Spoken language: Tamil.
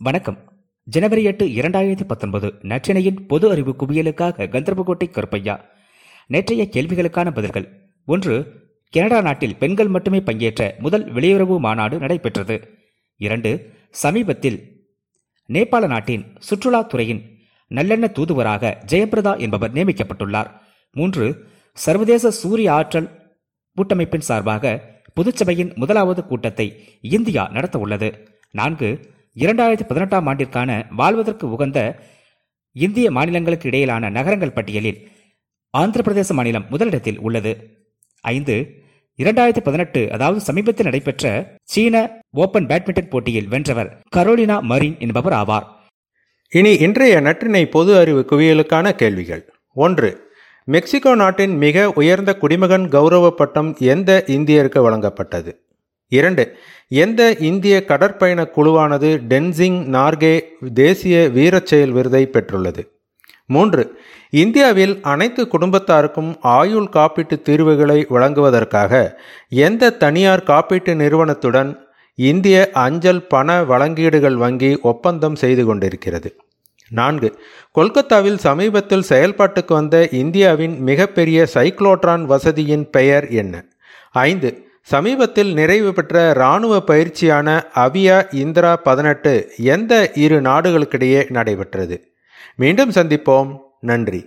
வணக்கம். ஜனவரி எட்டு இரண்டாயிரத்தி பத்தொன்பது நற்றினையின் பொது அறிவு குவியலுக்காக கந்தர்போட்டை கருப்பையா. நேற்றைய கேள்விகளுக்கான பதில்கள். ஒன்று கனடா நாட்டில் பெண்கள் மட்டுமே பங்கேற்ற முதல் வெளியுறவு மாநாடு நடைபெற்றது. இரண்டு சமீபத்தில் நேபாள நாட்டின் சுற்றுலாத்துறையின் நல்லெண்ண தூதுவராக ஜெயபிரதா என்பவர் நியமிக்கப்பட்டுள்ளார். மூன்று சர்வதேச சூரிய ஆற்றல் கூட்டமைப்பின் சார்பாக பொதுச்சபையின் முதலாவது கூட்டத்தை இந்தியா நடத்த உள்ளது நான்கு இரண்டாயிரத்தி பதினெட்டாம் ஆண்டிற்கான வாழ்வதற்கு உகந்த இந்திய மாநிலங்களுக்கு இடையிலான நகரங்கள் பட்டியலில் ஆந்திர பிரதேச மாநிலம் முதலிடத்தில் உள்ளது. ஐந்து இரண்டாயிரத்தி பதினெட்டு அதாவது சமீபத்தில் நடைபெற்ற சீன ஓபன் பேட்மிண்டன் போட்டியில் வென்றவர் கரோலினா மரின் என்பவர் ஆவார். இனி இன்றைய நற்றினை பொது அறிவு குவியலுக்கான கேள்விகள். ஒன்று மெக்சிகோ நாட்டின் மிக உயர்ந்த குடிமகன் கௌரவ பட்டம் எந்த இந்தியருக்கு வழங்கப்பட்டது? இரண்டு எந்த இந்திய கடற்பயண குழுவானது டென்சிங் நார்கே தேசிய வீரச்செயல் விருதை பெற்றுள்ளது? மூன்று இந்தியாவில் அனைத்து குடும்பத்தாருக்கும் ஆயுள் காப்பீட்டு தீர்வுகளை வழங்குவதற்காக எந்த தனியார் காப்பீட்டு நிறுவனத்துடன் இந்திய அஞ்சல் பண வழங்கீடுகள் வங்கி ஒப்பந்தம் செய்து கொண்டிருக்கிறது? நான்கு கொல்கத்தாவில் சமீபத்தில் செயல்பாட்டுக்கு வந்த இந்தியாவின் மிகப்பெரிய சைக்ளோட்ரான் வசதியின் பெயர் என்ன? ஐந்து சமீபத்தில் நிறைவு பெற்ற இராணுவ பயிற்சியான அவியா இந்திரா பதினெட்டு எந்த இரு நாடுகளுக்கிடையே நடைபெற்றது? மீண்டும் சந்திப்போம். நன்றி.